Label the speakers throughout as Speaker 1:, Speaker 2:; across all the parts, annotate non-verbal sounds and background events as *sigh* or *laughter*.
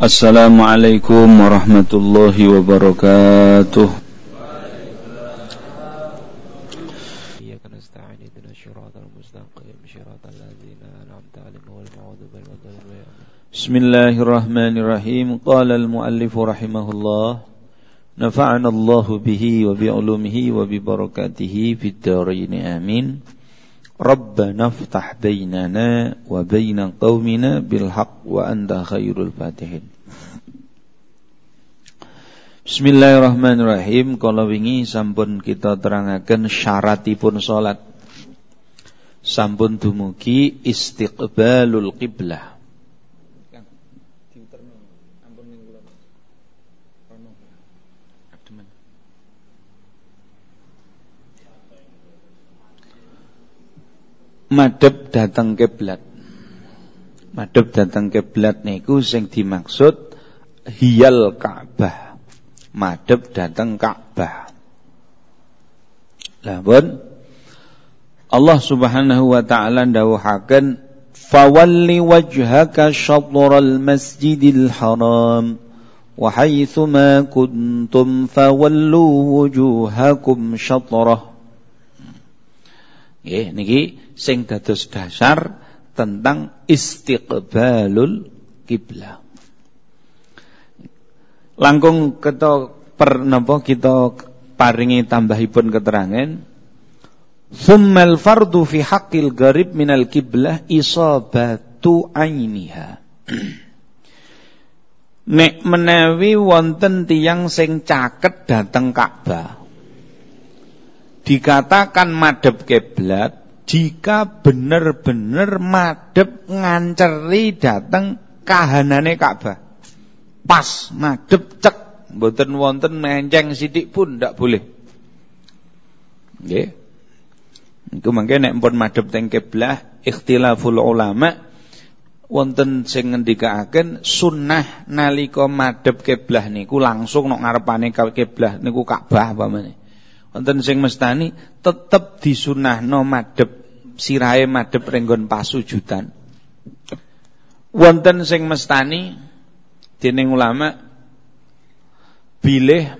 Speaker 1: Assalamualaikum warahmatullahi wabarakatuh بسم الله الرحمن الرحيم. قال المؤلف رحمه الله نفعنا الله به وبعلومه وببركاته في الدارين. آمين. Rabbana ftah bainana wa baina qaumina bil haqq wa anta khairul fatihin. Bismillahirrahmanirrahim. Kalau wingi sampun kita terangaken syaratipun salat. Sampun dumugi istiqbalul qiblah. Madhep datang kiblat. Madhep datang kiblat niku sing dimaksud hiyal Ka'bah. Madhep datang Ka'bah. Lah Allah Subhanahu wa taala dawuhaken fawalli wajhaka syatral masjidil haram wa haitsu ma kuntum fawallu wujuhakum syatrah Nggih niki sing dados dasar tentang istiqbalul kiblah. Langkung kita per napa kita paringi tambahipun keterangan Thummal fardu fi haqqil gharib minal kiblah isabatu ainiha. Nek menawi wonten tiyang sing caket dateng Ka'bah dikatakan madhep kiblat jika benar-benar madhep nganceri datang kahanane Ka'bah. Pas madhep cek mboten wonten menceng sithik pun ndak boleh. Nggih. Iku mangke nek pun madhep teng kiblah ikhtilaful ulama wonten sing ngendikaaken sunnah nalika madhep kiblah niku langsung nok ngarepane kiblah niku Ka'bah pamane wonten sing mestani tetep disunahno madhep sirahe madhep renggon pasujudan. Wonten sing mestani dening ulama bilih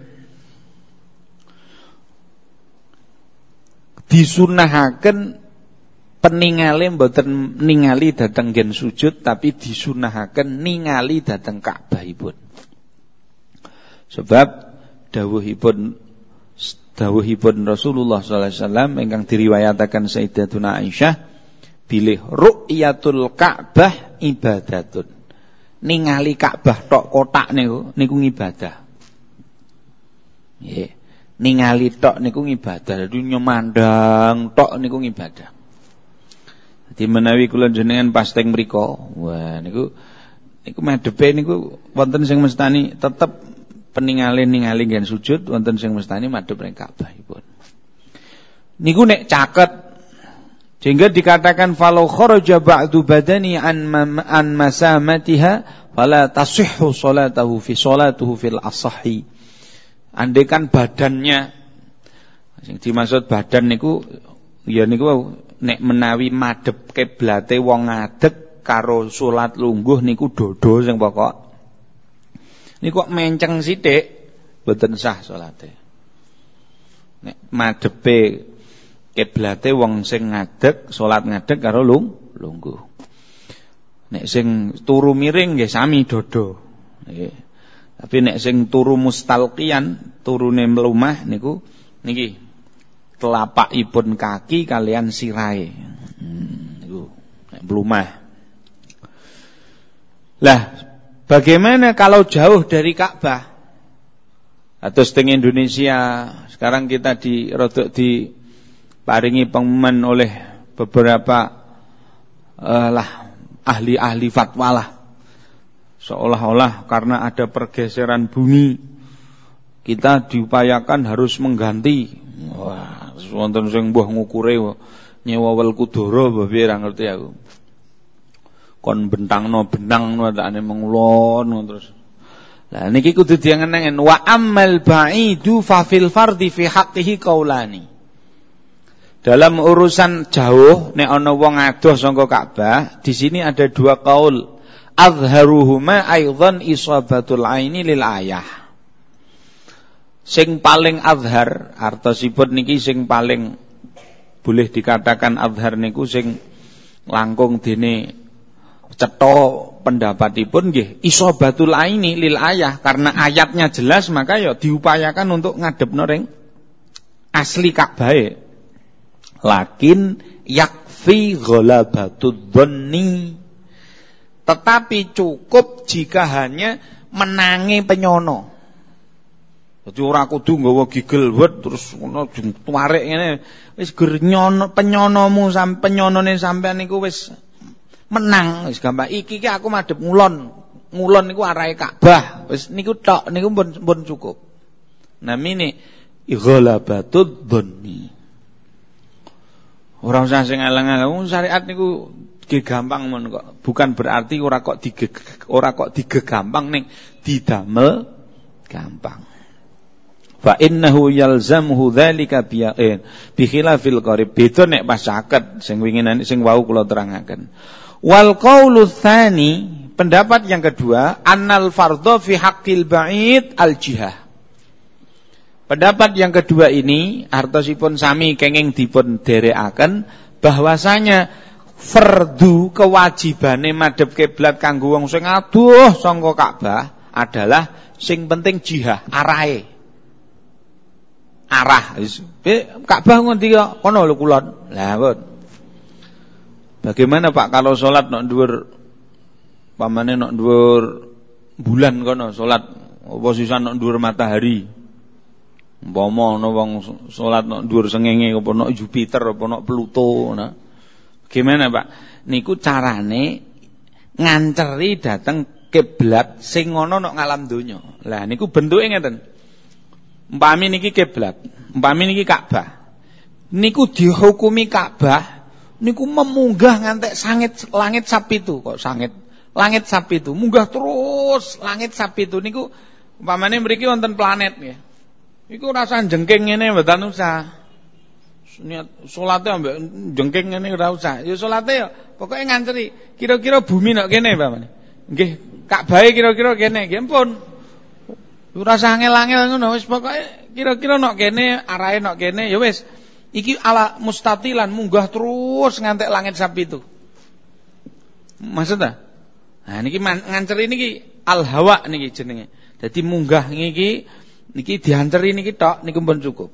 Speaker 1: disunahaken peningale mboten ningali dateng gen sujud tapi disunahaken ningali dateng Ka'bahipun. Sebab dawuhipun dawuhipun Rasulullah sallallahu alaihi wasallam ingkang diriwayataken Sayyidatuna Aisyah bilih ru'yatul Ka'bah ibadatun. Ningali Ka'bah tok kotak niku niku ibadah. Nggih. Ningali tok niku ibadah. Dadi nyemandang tok niku ibadah. Dadi menawi kula jenengan pas teng mriku, wah niku niku madhepe niku wonten sing mestani tetep peningale ningali ngen sujud wonten sing mestani madhep ring Ka'bahipun. Niku nek caket sehingga dikatakan falau kharaja ba'du badani an an masamatiha fala tasihhu salatahu fi salatuhu fil asahi. Andekan badannya sing dimaksud badan niku ya niku nek menawi madhep kiblate wong ngadeg karo salat lungguh niku dodo sing pokok ini kok menceng sithik mboten sah salate. Nek madhepe kiblate wong sing ngadeg, salat ngadeg karo lung lungguh. Nek sing turu miring nggih sami dodo. Tapi nek sing turu mustalqian, turune mlumah niku niki telapakipun kaki kalian sirai. Hmm, niku nek. Lah Bagaimana kalau jauh dari Ka'bah? Atau setengah Indonesia sekarang kita di rodok di paringi pengumuman oleh beberapa uh, lah ahli-ahli fatwa lah. Seolah-olah karena ada pergeseran bumi kita diupayakan harus mengganti. Wah, wonten sing mbuh ngukure nyewa wel kudoro piye ngerti aku kon bentangno benang wadane mengulon terus. Lah niki kudu diangen-angen wa ammal ba'idu fa fil fardi fi haqqihi qaulani dalam urusan jauh nek ana wong adoh sangka Ka'bah di sini ada dua kaul. Azharuhuma aidan isabatul aini lil ayah. Sing paling azhar artosipun niki sing paling boleh dikatakan azhar niku sing langkung dene cetha pendapatipun nggih isabatul aini lil ayah. Karena ayatnya jelas maka ya diupayakan untuk ngadepno ring asli Ka'bah lakin yakfi ghalabatud dhanni. Tetapi cukup jika hanya menangi penyono. Jadi ora kudu nggawa gigel wet terus ngono tuarek ngene. Wis ger nyono penyonomu sam penyonone sampean niku wis menang wis gampang iki ki aku madhep ngulon. Ngulon niku arahe Ka'bah. Wis niku tok niku pun pun cukup. Namine ighalabatud dhanni. Ora usah sing alang-alang syariat niku gampang men kok. Bukan berarti ora kok dige ora kok digegampang ning didamel gampang. Fa innahu yalzamhu dzalika biyaqin bi khilafil qarib. Beda nek pas caket sing wingi sing wau kula terangaken. Wal qaulu pendapat yang kedua annal fardhu fi haqqil ba'id al jihah. Pendapat yang kedua ini artosipun sami kenging dipun derekaken bahwasanya fardu kewajibane madhep kiblat kanggo wong sing aduh sangka Ka'bah adalah sing penting jihah arahe. Arah. Ka'bah ngendi kok kono lho kulon. Bagaimana Pak kalau salat nok dhuwur pamane nok dhuwur bulan kono salat apa sisan nok dhuwur matahari. Umpama ana wong salat nok dhuwur sengenge apa nok Jupiter apa nok Pluto nah. Gimana Pak? Niku carane nganceri dateng kiblat sing ana nok ngalam donya. Lah niku bentuke ngeten. Umpami niki kiblat, umpami niki Ka'bah. Niku dihukumi Ka'bah niku memunggah ngantek sangit langit sapi itu kok sangit. Langit sapi itu munggah terus langit sapi itu niku umpamane mriki wonten planet ya. Iku rasa jengking ngene mboten usah niat salate ambek jengking ngene ora usah. Ya salate ya pokoke nganceri. Kira-kira bumi nek kene, Pak. Nggih, Ka'bah kira-kira kene, nggih pun. Ora usah angel-angel ngono, wis pokoke kira-kira nek kene, arahe nek kene, ya wis. Iki ala mustatilan munggah terus ngantek langit sapi itu. Maksudnya? Nah niki nganceri niki al hawa niki jenenge. Dadi munggah niki niki dianceri niki tok niku pun cukup.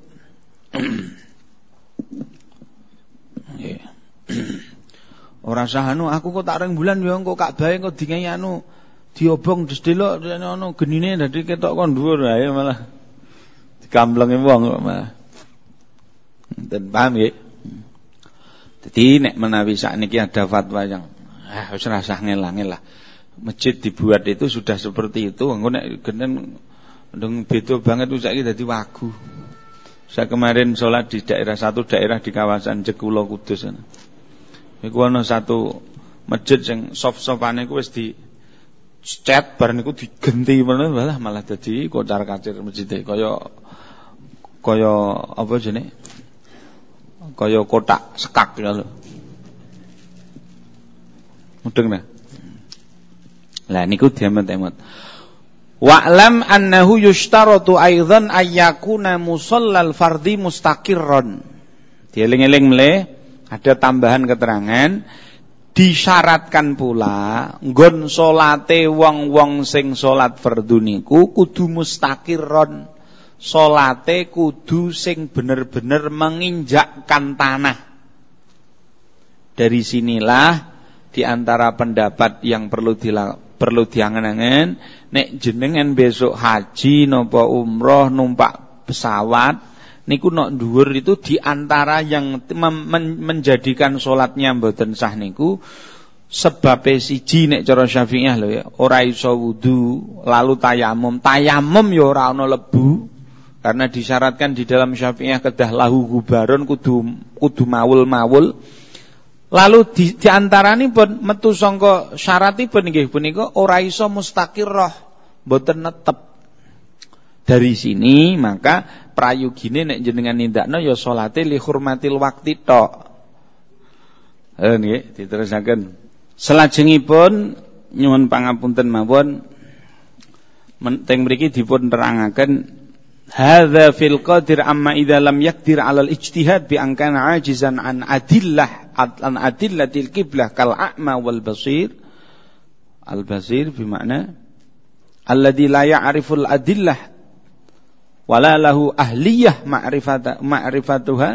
Speaker 1: Ora sah anu aku kok tak reng bulan ya engko Ka'bah engko dingai anu diobong terus delok anu genine dadi ketok kon dhuwur ae malah dikamblenge wong kok malah. Dan paham ya? Jadi nek menawi sakniki ada fatwa yang ah wis rasah ngelang lah. Masjid dibuat itu sudah seperti itu, engko nek genen ndung beda banget saiki dadi wagu. Saya kemarin sholat di daerah satu daerah di kawasan Jekulo Kudus. Iku ana satu masjid sing sof-sofane ku wis di cat bar niku digenti malah malah malah dadi kocar-kacir masjid kaya kaya apa jenenge kaya kotak sekak ya lho. Mudeng nah. Lah niku diamet-emet. Wa'lam annahu yushtaratu aidan ayyakuna musallal fardi mustaqirron. Dieling-eling meleh ada tambahan keterangan disyaratkan pula nggon salate wong-wong sing salat fardhu niku kudu mustaqirron. Salate kudu sing bener-bener menginjakkan tanah. Dari sinilah di antara pendapat yang perlu dilakukan perlu diangen-angen nek jenengan besok haji napa umroh numpak pesawat niku nok dhuwur itu di antara yang menjadikan sholatnya mboten sah niku sebab siji nek cara Syafi'iyah lho ya ora iso wudu lalu tayamum tayamum ya ora ana lebu karena disyaratkan di dalam Syafi'iyah kedah lahu gubaron kudu kudu mawul-mawul lalu di, di pun metu sangka syaratipun nggih punika ora iso mustaqirrah mboten netep dari sini maka prayogine nek jenengan nindakno ya salate li hurmatil waqti tok. Eh nggih, diterusaken. Selajengipun nyuwun pangapunten mawon teng mriki dipun terangaken hadza fil qadir amma idza lam yakdir 'ala al ijtihad bi an kana 'ajizan an adillah an adillatil qiblah kal a'ma wal basir. Al basir makna alladzi la ya'riful adillah wala lahu ahliyah ma'rifata ma'rifatuha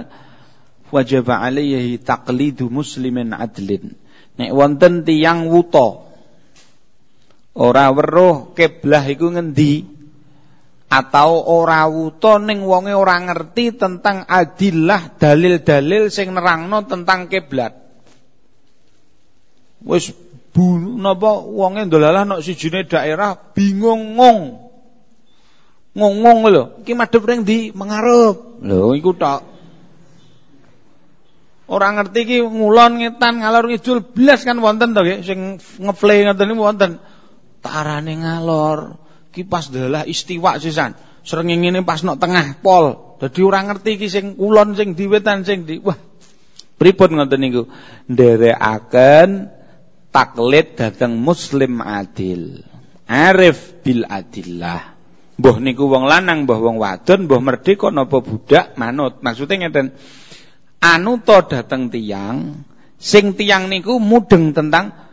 Speaker 1: wajib alaihi taqlidu muslimin adlin. Nek wonten tiyang wuta ora weruh kiblah iku ngendi atau ora wuta ning wonge ora ngerti tentang adillah dalil-dalil sing nerangno tentang kiblat. Wis bu napa wonge ndolalah nek sijine daerah bingung ngong. Ngong-ngong lho. Iki madhep ring ndi? Mengarep. Lho iku tok. Ora ngerti iki ngulon ngetan ngalor ngidul blas kan wonten to nggih sing ngeplay ngoten niku wonten. Tarane ngalor ki pas dalah istiwa sisan srengenge pas nok tengah pol. Dadi ora ngerti iki sing kulon sing diwetan sing di wah. Pripun ngoten niku? Nderekaken taklid dateng muslim adil. Arif bil adillah. Mbah niku wong lanang mbah wong wadon mbah merdeka napa budak manut. Maksudnya ngeten anu to dateng tiang sing tiang niku mudeng tentang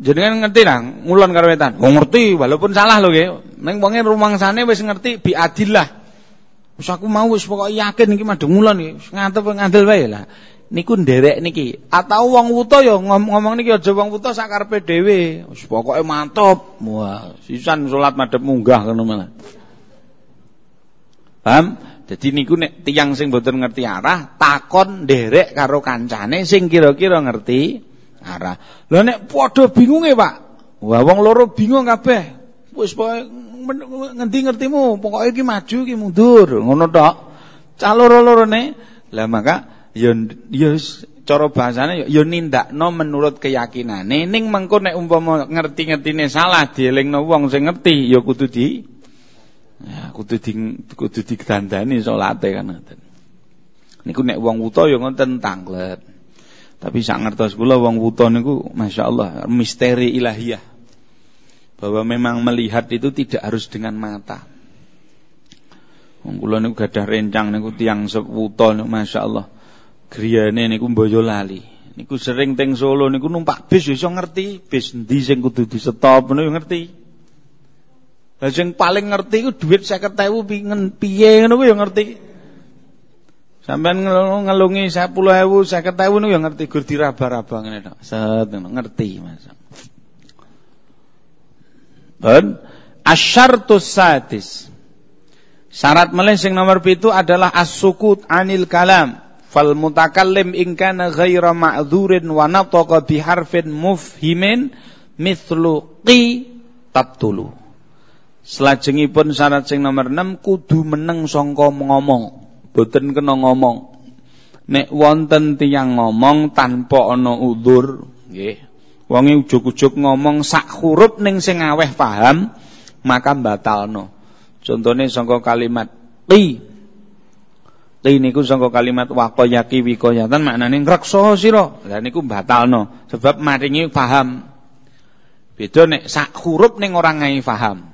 Speaker 1: Jenengan ngerti lah, ngulon karo wetan. Oh ngerti, walaupun salah lho nggih. Ning wonge rumangsane wis ngerti bi adillah. Wis aku mau wis pokoke yakin iki madhe ngulon iki. Ngantep ngandel wae lah. Niku nderek niki. Atau wong wuta ya ngomong niki aja wong wuta sakarepe dhewe. Wis pokoke mantep. Wah, sisan salat madhep munggah ngono malah. Paham? Jadi niku nek tiyang sing mboten ngerti arah takon nderek karo kancane sing kira-kira ngerti arah. Lah nek padha bingunge, Pak. Wah wong loro bingung kabeh. Wis ngendi ngertimu, pokoke iki maju iki mundur, ngono tok. Cah loro-lorone. Lah maka ya ya cara bahasane ya, ya nindakno menurut keyakinane ning mengko nek umpama ngerti-ngertine salah dielingno wong sing ngerti ya kudu di ya kudu di kudu digandani salate kan ngoten. Niku nek wong wuta ya ngoten tanglet. Tapi sak ngertos kula wong wuta niku masyaallah misteri ilahiyah. Bahwa memang melihat itu tidak harus dengan mata. Wong kula niku gadah rencang niku tiang wuta niku masyaallah. Griyane niku lali. Niku sering teng Solo niku numpak bis iso ngerti bis endi sing kudu di stop ngono ngerti. Lah sing paling ngerti iku dhuwit 50.000 piye ngono ku ya ngerti. Sampeyan ngelungi 10.000, 50.000 niku ya ngerti gur diraba-raba. Set ngerti Mas. Dan asyartus sadis. Syarat melih nomor pitu adalah as-sukut anil kalam. Fal mutakallim in kana ghaira ma'dzurin wa nataqa bi harfin mufhimin mithlu qi tabtulu. Selajengipun syarat sing nomor 6 kudu meneng sangka ngomong boten kena ngomong. Nek wonten tiyang ngomong tanpa ana udzur, nggih. Wonge ujug-ujug ngomong sak huruf ning sing aweh paham, maka batalno. Contone sangka kalimat li. Li niku sangka kalimat waqayaki wiqayatan maknane ngreksa sira. Lah niku batalno sebab maringi paham. Beda nek sak huruf ning ora ngai paham.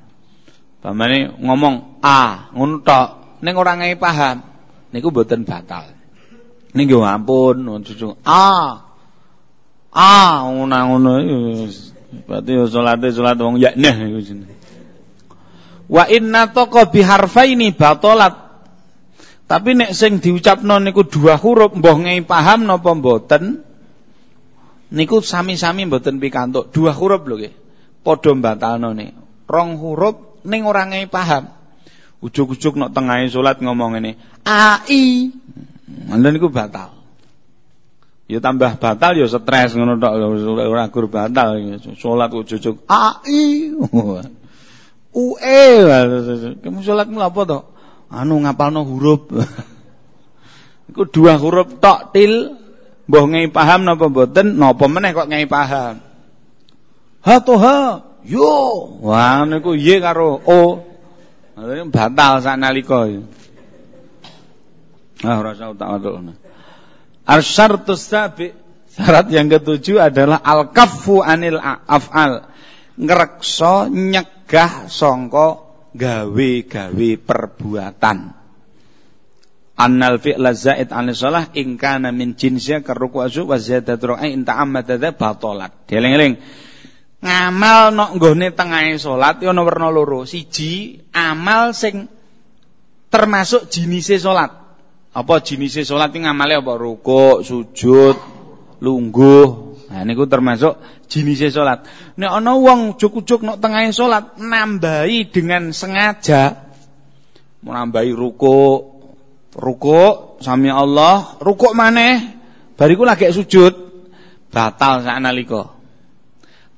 Speaker 1: Pamane ngomong a ngono tok ning ora ngai paham niku mboten batal. Ning yo ampun cucu. Ah. Ah ngono-ngono berarti yo salate salat wong yaknah iku jenenge. Wa inna taqa biharfaini batalat. Tapi nek sing diucapno niku dua huruf mbah ngei paham napa mboten niku sami-sami mboten pikantuk. Dua huruf lho nggih. Padha batalno nih. Rong huruf ning ora ngei paham. Ujuk-ujuk nok tengahe salat ngomong ini, AI. Lha niku batal. Ya tambah batal ya stres ngono tok ora gur batal salat ujuk-ujuk AI. UE. *laughs* Kamu salatmu apa to? Anu ngapalno huruf. *laughs* Iku dua huruf tok til mbah ngei paham napa mboten napa meneh kok ngei paham. Ha to ha. Yo. Wah niku Y karo O batal sanalika. Ah ora usah utak-utak. Asyartus sabi syarat yang ketujuh adalah al-kaffu anil af'al. ngreksa nyegah sangka gawe-gawe perbuatan annal fi'la zaid an shalah in kana min jinsya karuku azu wa ziyadatu ra'i in ta'ammada batalat dieling-eling ngamal nok nggone tengahe salat ya ana werna loro. Siji amal sing termasuk jinise salat apa jinise salat iki ngamale apa? Rukuk sujud lungguh. Nah niku termasuk jinise salat. Nek ana wong juk-juk nok tengahe salat nambahi dengan sengaja. Menambahi ruko ruko sami Allah, ruko maneh, bariku lagi sujud, batal nalika.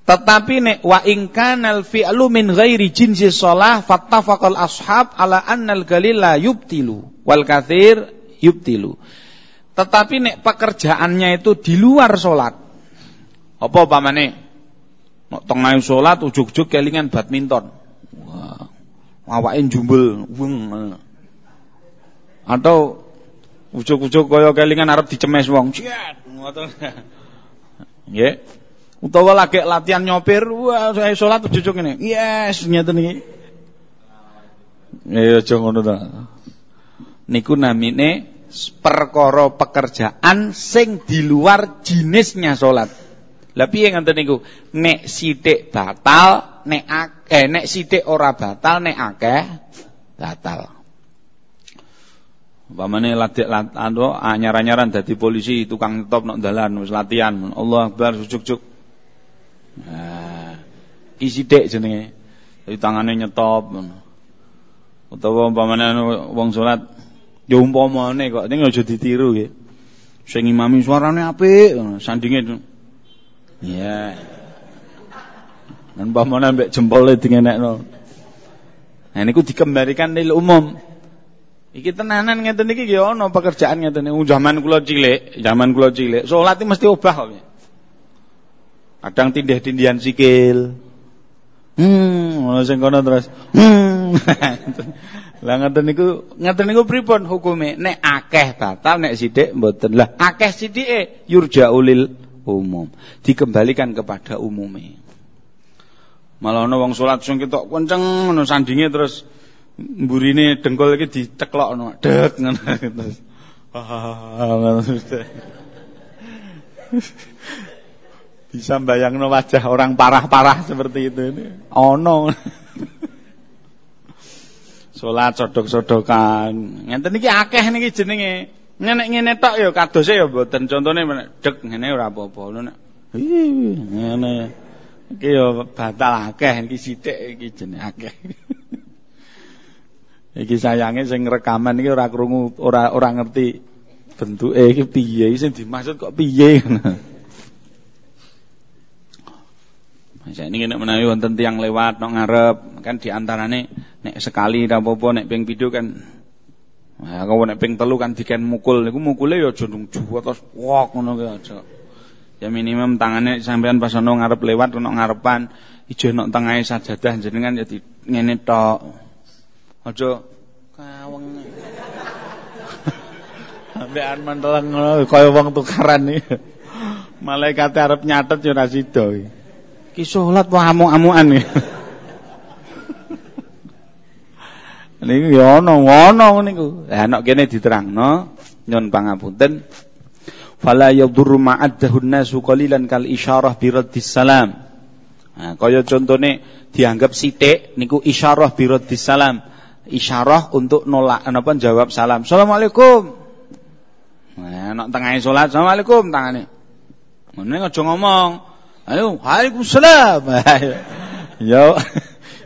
Speaker 1: Tetapi nek wa in kanal fi'lu min ghairi jinsi shalah fattafaqal ashab ala annal galil la yubtilu wal kathir yubtilu. Tetapi nek pekerjaannya itu di luar salat. Apa pamane? Nek tengah salat ujug-ujug kelingan badminton. Wah. Awake jumbel. Weng atau ujuk-ujuk kaya kelingan arep dicemes wong. Ciat. *laughs* Nggih. Utawa lagi latihan nyopir, wah saya salat ujuk ngene. Yes, ngeten iki. Ya aja ngono ta. Niku namine perkara pekerjaan sing di luar jenisnya salat. Lah piye ngoten niku? Nek sithik batal, nek akeh, nek sithik ora batal, nek akeh batal. Umpamane ladek anu anyar-anyaran dadi polisi, tukang top nok dalan wis latihan. Allah Akbar juk-juk. Nah, isi dek jenenge. Jadi tangane nyetop Utawa umpamane anu wong salat ya umpamane kok ning aja ditiru nggih. Sing imami suarane apik sandinge. Iya. Dan umpamane mbek jempole dingenekno. Nah niku dikembalikan lil umum. Iki tenanan ngeten iki ya ana pekerjaan ngeten niku zaman kula cilik, zaman kula cilik, salat mesti obah kok. Kadang tindih-tindihan sikil. Hmm, ono sing kono terus. Hmm. *laughs* Lah ngeten niku ngeten niku pripun hukume? Nek akeh batal, nek sithik mboten. Lah akeh sithike yurjaulil umum. Dikembalikan kepada umume. Malah ana wong salat sing ketok kenceng ngono sandinge terus mburine dengkul iki diteklokno dek ngono terus *laughs* bisa bayangno wajah orang parah-parah seperti itu ini. Ono. Salat sodok-sodokan. Ngenten iki akeh niki jenenge. Nek ngene tok ya kadose ya mboten. Contone dek ngene ora apa-apa. Nek ngene. Iki ya batal akeh iki sithik iki jenenge akeh. Iki sayange sing rekaman iki ora krungu ora ora ngerti bentuke iki piye sing dimaksud kok piye Masa ini nek menawi wonten tiyang lewat nok ngarep kan diantarane nek sekali ra apa-apa nek ping pindho kan Nah, kalau nek ping telu kan diken mukul niku mukule ya aja nungju terus wok ngono ki aja. Ya minimum tangane sampean pas ono ngarep lewat ono ngarepan ijo nok tengahe sajadah jenengan ya ngene tok. Aja kaweng. *laughs* Ambekan menteleng ngono kaya wong tukaran iki. *laughs* Malaikat arep nyatet ya ora sida iki. Ki salat wae amuk-amukan. Niku ya ana ngono niku. Lah nek kene diterangno nyun pangapunten. Fala yadurru ma'addahun nasu qalilan kal isyarah bi raddis salam. Nah, kaya contone dianggap sithik niku isyarah bi raddis salam isyarah untuk nolak napa jawab salam. Assalamualaikum. Nah, nek tengah salat, Assalamualaikum tangane. Ngene aja ngomong. Ayo, Waalaikumsalam. *laughs* Yo.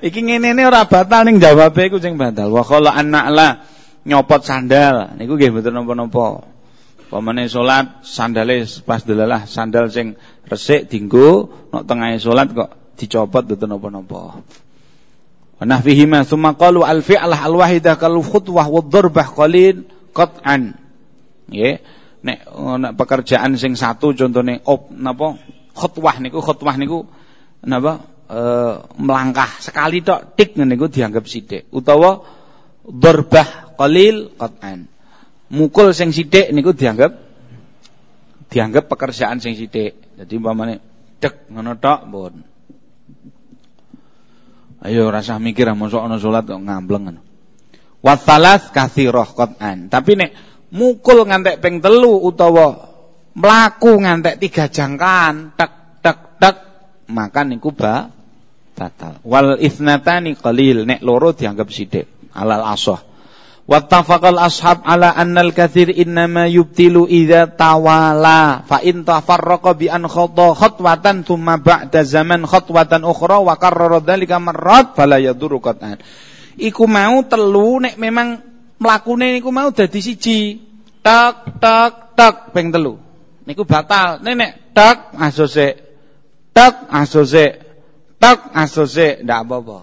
Speaker 1: Iki ngene-ne ora batal ning jawabe iku sing batal. Wa qala la nyopot sandal. Niku nggih mboten napa-napa. Pamane salat sandale pas delalah sandal sing resik dinggo nek tengah salat kok dicopot mboten napa-napa. Wa nahwihima tsumma qalu al fi'lah al wahidah kal khutwah wad darbah qalil qat'an. Nggih. Nek pekerjaan sing satu contone op napa khutwah niku khutwah niku napa e, melangkah sekali tok tik niku dianggap sithik utawa darbah qalil qat'an. Mukul sing sithik niku dianggap dianggap pekerjaan sing sithik. Jadi umpamane dek ngono tok pun. Ayo rasa mikir mosok ana salat kok ngambleng ngono. Wa tsalas kathirah qat'an. Tapi nek mukul ngantek ping telu utawa mlaku ngantek tiga jangkaan tek tek tek maka niku ba batal. Wal ithnatani qalil nek loro dianggap sithik alal asah. Wattafaqal ashab ala annal kathir innama yubtilu idza tawala fa in tafarraqa bi an khata khatwatan thumma ba'da zaman khatwatan ukhra wa karrara dzalika marrat fala yadurru qat'an. Iku mau telu nek memang mlakune niku mau dadi siji. Tak tak tak ping telu. Niku batal. Nek tak asose tak asose tak asose ndak apa-apa.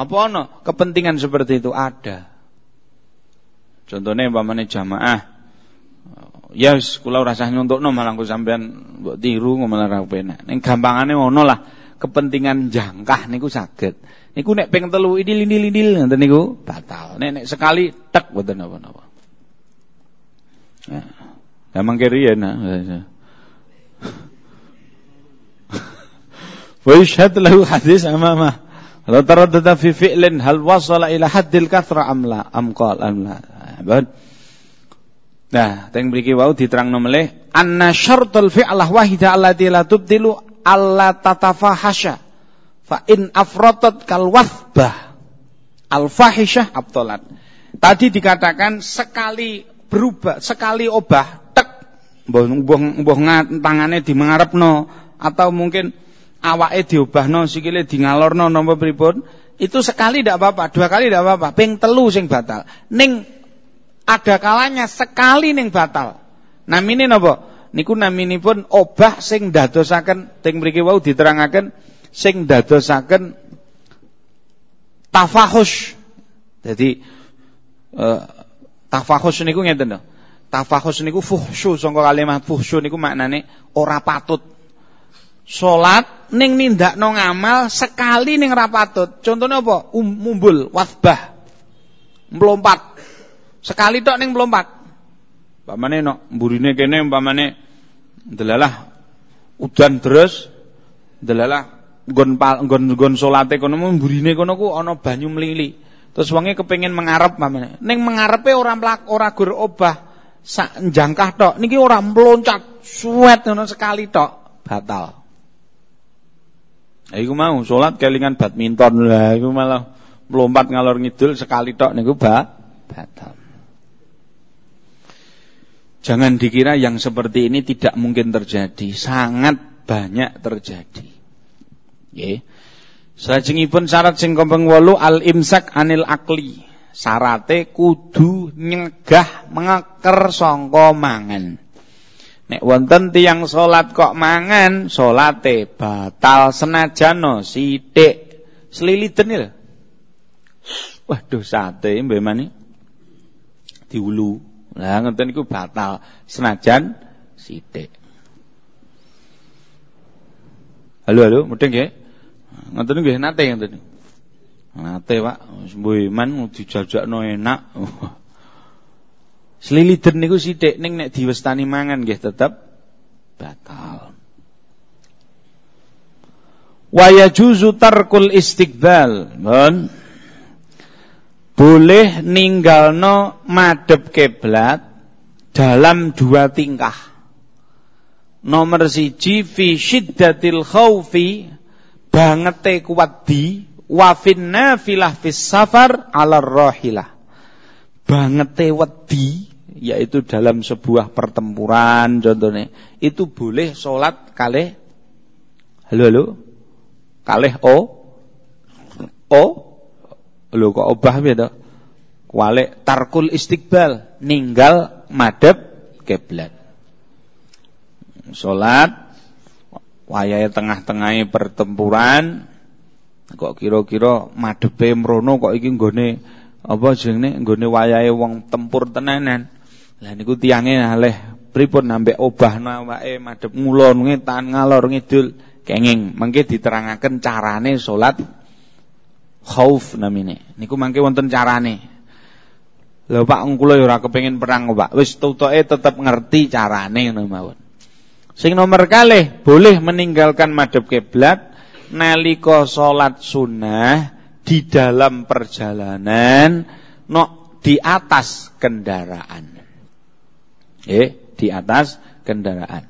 Speaker 1: Apa ono kepentingan seperti itu ada. Contohnya umpamane jamaah ya wis kula ora usah nyontukno malah ku sampean mbok tiru malah ra penak. Ning gampangane ono lah kepentingan jangkah niku saged. Niku nek ping telu idil-idil ngoten niku batal. Nek nek sekali tek mboten napa-napa. Ya. Mangke riyen nah. Wa yashhad lahu hadis Lalu taraddada fi fi'lin hal wasala ila haddil kathra amla amqal amla. Nah, teng mriki wau diterangno melih anna syartul fi'lah wahida allati la tubtilu alla tatafahasha fa in afratat kal wathbah al fahishah abtolat. Tadi dikatakan sekali berubah, sekali obah mbuh mbuh tangane di mengarepno atau mungkin awake diobahno sikile di ngalorno napa pripun? Itu sekali tidak apa-apa dua kali tidak apa-apa ping telu sing batal. Ning ada kalanya sekali ning batal. Namine napa? Niku naminipun obah sing dadosaken teng mriki wau diterangaken sing dadosaken tafahus. Jadi uh, tafahus niku ngeten lho tafahus niku fuhsyu sangka kalimat fuhsyu niku maknane ora patut Salat ning nindakno ngamal sekali ning ra patut. Contone apa? Um, mumbul, wasbah. Melompat. Sekali tok ning melompat. Umpamane no mburine kene umpamane delalah udan terus delalah nggon nggon nggon salate kono mburine kono ku ana banyu mlili. Terus wonge kepengin mengarep umpamane. Ning mengarepe ora mlak ora gur obah sak jangkah tok. Niki ora meloncat suwet ngono sekali tok batal. Iku mau salat kelingan badminton lah iku malah melompat ngalor ngidul sekali tok niku ba batal. Jangan dikira yang seperti ini tidak mungkin terjadi, sangat banyak terjadi. Nggih. Salajengipun syarat sing kompeng 8 al imsak anil akli. Syarate kudu nyegah mengeker sangka mangan. Nek wonten tiang salat kok mangan, salate batal senajano sithik sliliten lho. Waduh sate mbek mani diulu. Lah ngoten niku batal senajan sithik. Halo halo, mudeng nggih. Ngoten nggih nate ngoten. Nate Pak, mbuh iman dijajakno enak. *laughs* Sliliden niku sithik ning nek diwestani mangan nggih tetep batal. Wa yajuzu tarkul istiqbal. Bon. Boleh ninggalno madhep kiblat dalam dua tingkah. Nomor siji fi syiddatil khaufi bangete kuat di wa finna filah fis safar ala rahilah. Bangete wedi yaitu dalam sebuah pertempuran contohnya. Itu boleh sholat kalih halo halo? Kalih o o? Lo kok obah beda kualik tarkul istiqbal ninggal madep kiblat. Sholat wayai tengah-tengah pertempuran kok kira-kira madepe mrono kok iki nggone apa jenenge nggone wayahe wong tempur tenanan lah niku tiange aleh pripun nambah obahno awake madhep ngulon ngetan ngalor ngidul kenging. Mengke diterangaken carane salat khauf namine. Niku mangke wonten carane. Lho Pak kula ya ora kepengin perang Pak. Wis tutuke tetep ngerti carane ngono mawon. Sing nomor kalih boleh meninggalkan madhep kiblat nalika salat sunnah di dalam perjalanan no di atas kendaraan. Eh, di atas kendaraan.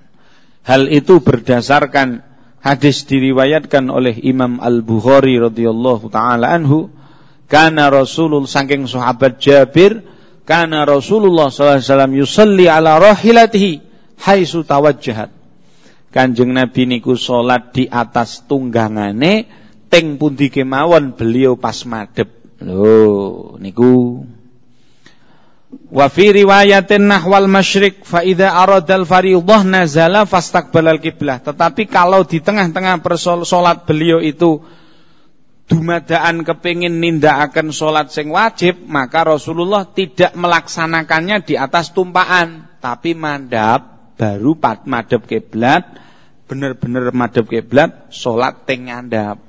Speaker 1: Hal itu berdasarkan hadis diriwayatkan oleh Imam Al-Bukhari radhiyallahu taala anhu, karena Rasulullah saking sahabat Jabir, karena Rasulullah sallallahu alaihi wasallam yusalli ala rahilatihi haitsu tawajjahat. Kanjeng Nabi niku salat di atas tunggangane teng pundi kemawon beliau pas madhep. Lho niku Wa fi riwayatin nahwal masyrik fa idza aradal fardhah nazala fastaqbalal kiblah. Tetapi kalau di tengah-tengah salat beliau itu dumadaan kepingin nindakaken salat sing wajib, maka Rasulullah tidak melaksanakannya di atas tumpaan, tapi mandap baru pad madhep kiblat bener-bener madhep kiblat salat teng ngandhap.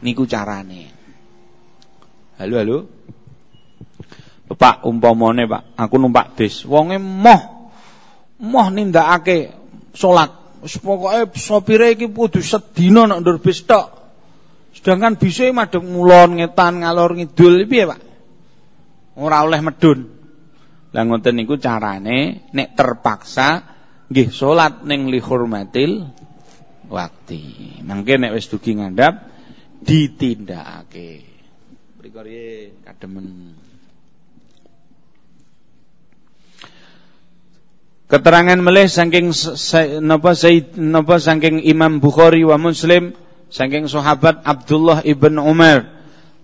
Speaker 1: Niku carane. Halo halo. Pak umpamane Pak aku numpak bis. Wonge moh moh nindakake salat wis pokoke sopire iki kudu sedina nek ndur bis tok. Sedangkan bisa madhep ngulon ngetan ngalor ngidul piye Pak? Ora oleh medun lah ngoten niku carane nek terpaksa nggih salat ning li hurmatil waktu. Mangke nek wis dugi ngandhap ditindakake. Mriku kademen. Keterangan melih saking napa Said napa saking Imam Bukhari wa Muslim saking sahabat Abdullah ibn Umar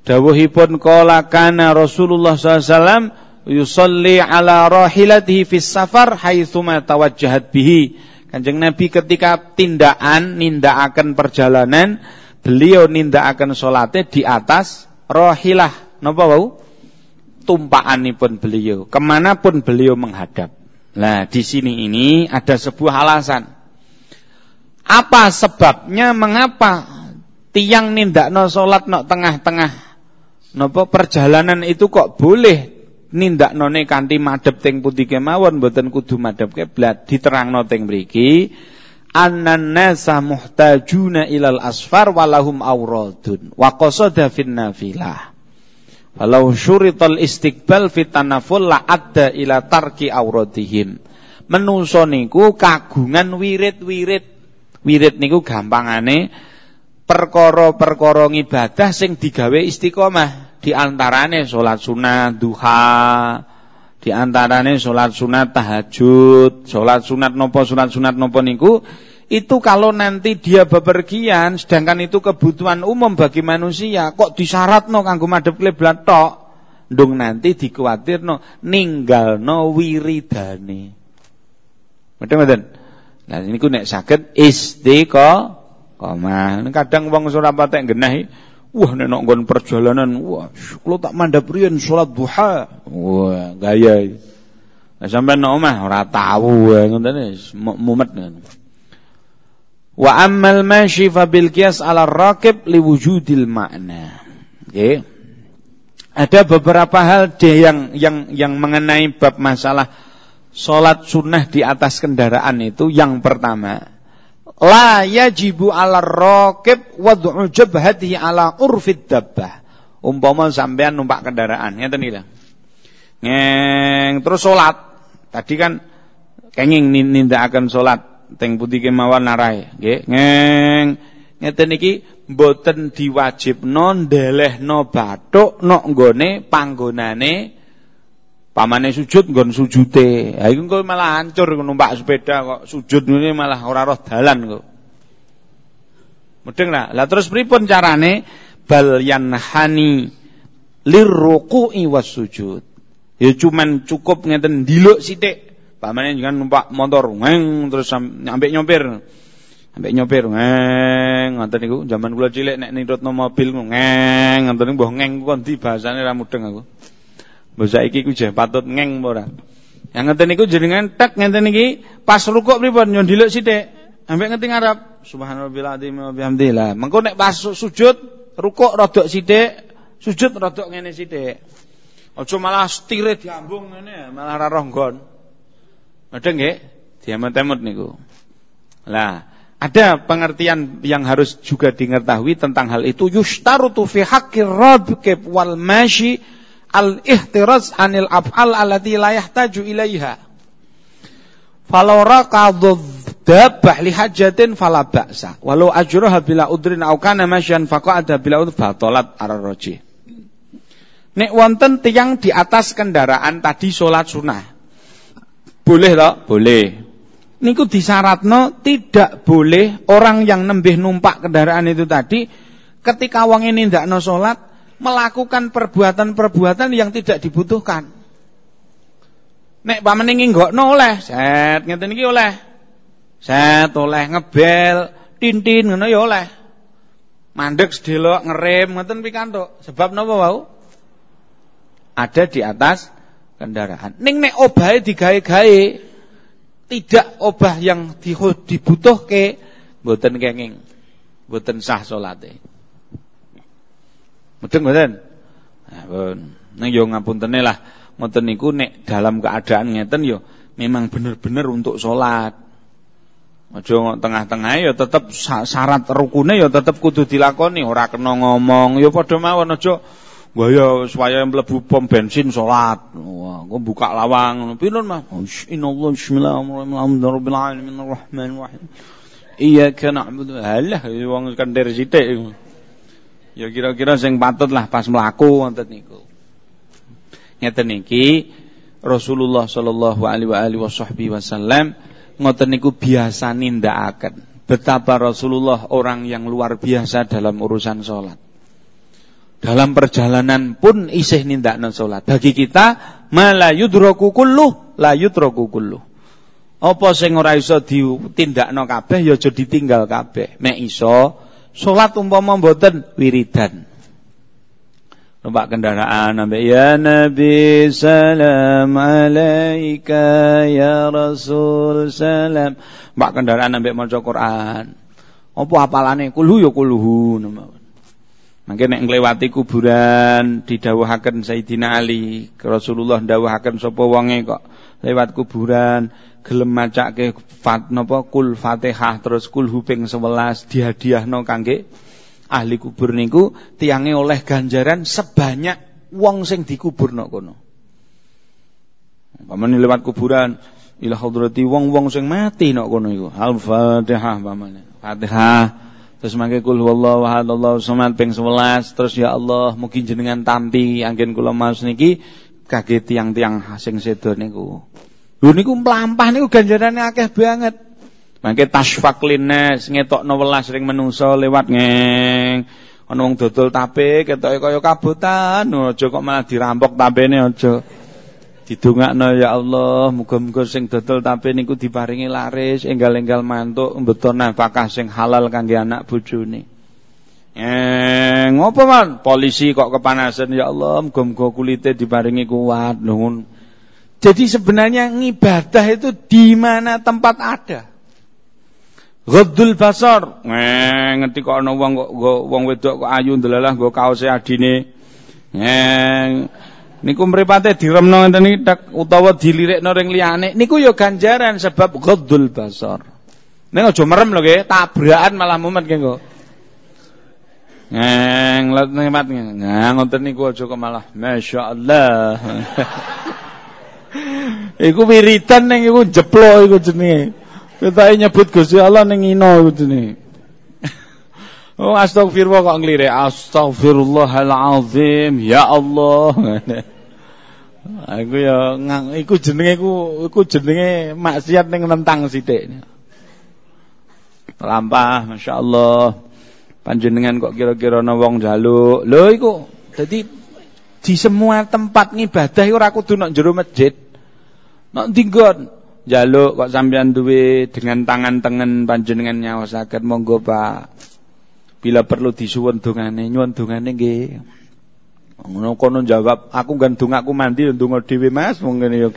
Speaker 1: dawuhipun qala kana Rasulullah sallallahu alaihi wasallam yusalli ala rahilatihi fis safar haitsuma tawajjahat bihi. Kanjeng Nabi ketika tindakan nindakaken perjalanan, beliau nindakaken salate di atas rahilah. Napa wau? Tumpakanipun beliau, ke mana pun beliau menghadap. Nah, di sini ini ada sebuah alasan. Apa sebabnya mengapa tiang nindakno salat nok tengah-tengah napa perjalanan itu kok boleh nindaknone kanthi madhep teng putih kemawon mboten kudu madhep kiblat diterangno teng mriki. Annan nasa muhtajuna ilal asfar walahum auradun wa qasada fin nafilah walau syurital istiqbal fit tanaful la adda ila tarki auradihim menungso niku kagungan wirid-wirid. Wirid niku gampangane perkara-perkara ngibadah sing digawe istiqomah di antarane sholat sunat duha, di antarane sholat sunat tahajud, sholat sunat nopo sunat sunat nopo niku itu kalau nanti dia bepergian sedangkan itu kebutuhan umum bagi manusia kok disyarat no kanggo madhep kiblat tok ndung nanti no ninggal no wiridane Betul betul. Nah ini ku nek sakit istiqomah. Kadang wong Surabaya genahi Wah nek nggon perjalanan, wah kalau tak mandap riyen salat duha. Wah, gaya. Nah sampean nek omah ora tahu ngoten mumet ngoten. Wa ammal mashi fa bil qiyas ala raqib li wujudil makna. Oke. Ada beberapa hal deh yang yang yang mengenai bab masalah salat sunnah di atas kendaraan itu yang pertama la yajibu ala raqib wad'u jabhatihi ala urfid dabbah. Umpama sampean numpak kendaraan, ngeten iki Ngeng terus salat. Tadi kan kenging nindakaken salat teng putih kemawon narae, nggih. Ngeng ngeten iki mboten diwajibno ndelehno bathuk nok nggone panggonane Pamane sujud nggon sujute. Ha iku kok malah hancur numpak sepeda kok sujud ngene malah ora roh dalan kok. Mudeng lah. Lah terus pripun carane? Bal yanhani lirruku'i sujud. Ya cuman cukup ngeten diluk sithik. Pamane jangan numpak motor ngeng terus sampe nyopir. Sampai nyopir ngeng ngoten niku zaman kula cilik nek nirutno mobil ngeng ngoten niku mbah ngeng kok ndi bahasane ra mudeng aku. Mbok saiki ku jeh patut ngeng apa ora? Yang ngeten niku jenengan tek ngenten iki pas rukuk pripun nyon diluk sithik. Ambek ngeti ngarep subhanallahil azim wa bihamdillah. Mengko nek pas sujud rukuk rodok sithik, sujud rodok ngene sithik. Aja malah stire diambung ngene malah ora roh. Ada nggih? Diamot-emot niku. Lah, ada pengertian yang harus juga diketahui tentang hal itu. Yushtarutu fi haqqir rabkib wal mashi al-ihtiraz anil af'al allati la yahtaju ilaiha. Falau raqadhu dabbah li hajatin fala ba'sa. Walau ajraha bila udrin au kana masyan faqa'ada bila udrin batalat ar-raji. Nek wonten tiang di atas kendaraan tadi sholat sunnah. Boleh tak? Boleh niku disyaratno tidak boleh orang yang nembih numpak kendaraan itu tadi ketika wong ini ndakno salat melakukan perbuatan-perbuatan yang tidak dibutuhkan. Nek pamane nginggokno oleh, set ngeten iki oleh. Set oleh ngebel, tintin ngono ya oleh. Mandek sedelok ngerem ngoten pikantuk. Sebab napa wau? Ada di atas kendaraan. Ning nek obahe digawe-gawe, tidak obah yang dibutuhke mboten kenging mboten sah salate mboten mboten nah pun nang yo ngapuntene lah ngoten niku nek dalam keadaan ngeten yo memang bener-bener untuk salat Aja tengah-tengah ya tetep syarat rukune ya tetep kudu dilakoni ora kena ngomong ya padha mawon aja Wah ya supaya mlebu pom bensin salat. Wah, buka lawang. Pinun mah? Innallaha bismillahirrahmanirrahim. Alamin arrahmanir rahim. Iyyaka na'budu. Halah wong kendir sithik. Ya kira-kira sing patut lah pas mlaku wonten niku. Ngeten niki Rasulullah sallallahu alaihi wasallam ngoten niku biasa nindakaken. Betapa Rasulullah orang yang luar biasa dalam urusan salat. Dalam perjalanan pun isih nindakno salat. Bagi kita mala yudroku kulluh la yudroku kulluh. Apa sing ora iso ditindakno kabeh ya aja ditinggal kabeh. Mek iso salat umpama mboten wiridan. Numpak kendaraan sampai ya Nabi salam alaika ya Rasul salam. Numpak kendaraan sampai maca Quran. Apa apalane kulhu ya kulhu Mungkin nek nglewati kuburan didhawuhaken Sayyidina Ali, Rasulullah ndhawuhaken sapa kok lewat kuburan gelem macake fat napa kul Fatihah terus kul huping 11 dihadiahno kangge ahli kubur niku tiange oleh ganjaran sebanyak wong sing dikuburno kono. Pamane lewat kuburan ila hadrati wong-wong sing mati nok kono iku. Al-Fatihah pamane. Fatihah Terus mangke kul huwallahu ahad Allahu samad ping 11 terus ya Allah mugi jenengan tampi anggen kula maos niki kage tiang-tiang sing sedo niku. Lho niku mlampah niku ganjarane akeh banget. Mangke tasfaq linnas ngetokno welas ring menungso lewat ngeng. Ana wong dodol tape ketoke kaya kabutan, aja kok malah dirampok tapene aja. Didongakno ya Allah, muga-muga sing dodol tapi niku diparingi laris, enggal-enggal mantuk mbeto nafkah sing halal kangge anak bojone. Eh, ngopo man? Polisi kok kepanasan ya Allah, muga-muga kulite diparingi kuat. Nuhun. Jadi sebenarnya ngibadah itu di mana tempat ada. Ghaddul basar. Eh, ngerti kok ana wong kok wong wedok kok ayu ndelalah nggo kaose adine. Eh, Niku mripate diremno ngenten iki utawa dilirikno ring liyane niku ya ganjaran sebab ghaddul basar. Ning aja merem lho nggih, tabrakan malah mumet nggih kok. Ngeng let nikmat Nah ngoten niku aja kok malah masyaallah. *laughs* iku wiridan ning iku jeplo iku jenenge. Kita nyebut Gusti Allah ning ino iku jenenge. *laughs* Oh astagfirullah kok nglirik astagfirullahalazim ya Allah. *laughs* Aku ya ngang iku jenenge iku iku jenenge maksiat ning nentang sithik. Lampah masyaallah. Panjenengan kok kira-kira ana wong njaluk. Lho iku dadi di semua tempat ngibadah ora kudu nek jero masjid. Nek ndinggon njaluk kok sampean duwe dengan tangan tengen panjenengan nyaosaken monggo Pak. Bila perlu disuwun dongane, nyuwun dongane nggih. Ngono kono jawab, aku kan aku mandi ndonga dhewe Mas, wong ngene ya.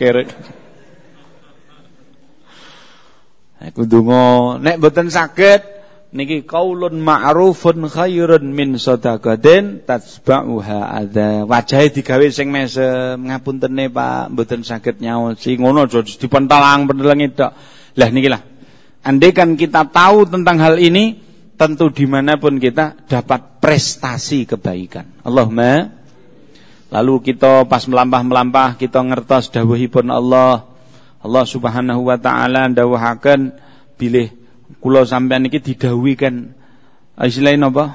Speaker 1: Aku ndonga, nek mboten saged niki qaulun ma'rufun khairun min shadaqatin tasba'uha adza. Wajahe digawe sing mesem, ngapuntene Pak, mboten saged nyaosi. Ngono aja dipentelang-pentelengi tok. Lah niki lah. Andaikan kita tahu tentang hal ini, tentu di mana pun kita dapat prestasi kebaikan. Allahumma Lalu kita pas melampah-melampah kita ngertos dawuhipun Allah. Allah Subhanahu wa taala dawuhaken bilih kula sampean iki didhawuhi kan istilahnya apa?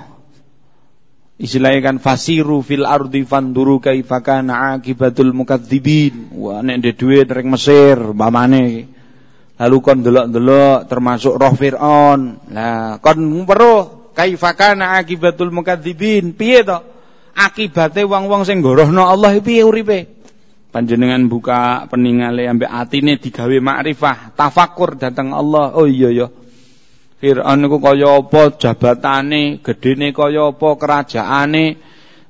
Speaker 1: Istilahnya kan fasiru fil ardi fanduru kaifa kana akibatul mukadzibin. Wah nek ndek dhuwit ring Mesir pamane. Lalu kon delok-delok termasuk roh Firaun. Lah kon weruh kaifa kana akibatul mukadzibin. Piye to? Akibate wong-wong sing gorohno Allah piye uripe? Panjenengan buka peningale ambek atine digawe makrifah, tafakur datang Allah. Oh iya ya. Fir'aun niku kaya apa jabatane, gedene kaya apa kerajaane.